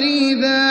قريبا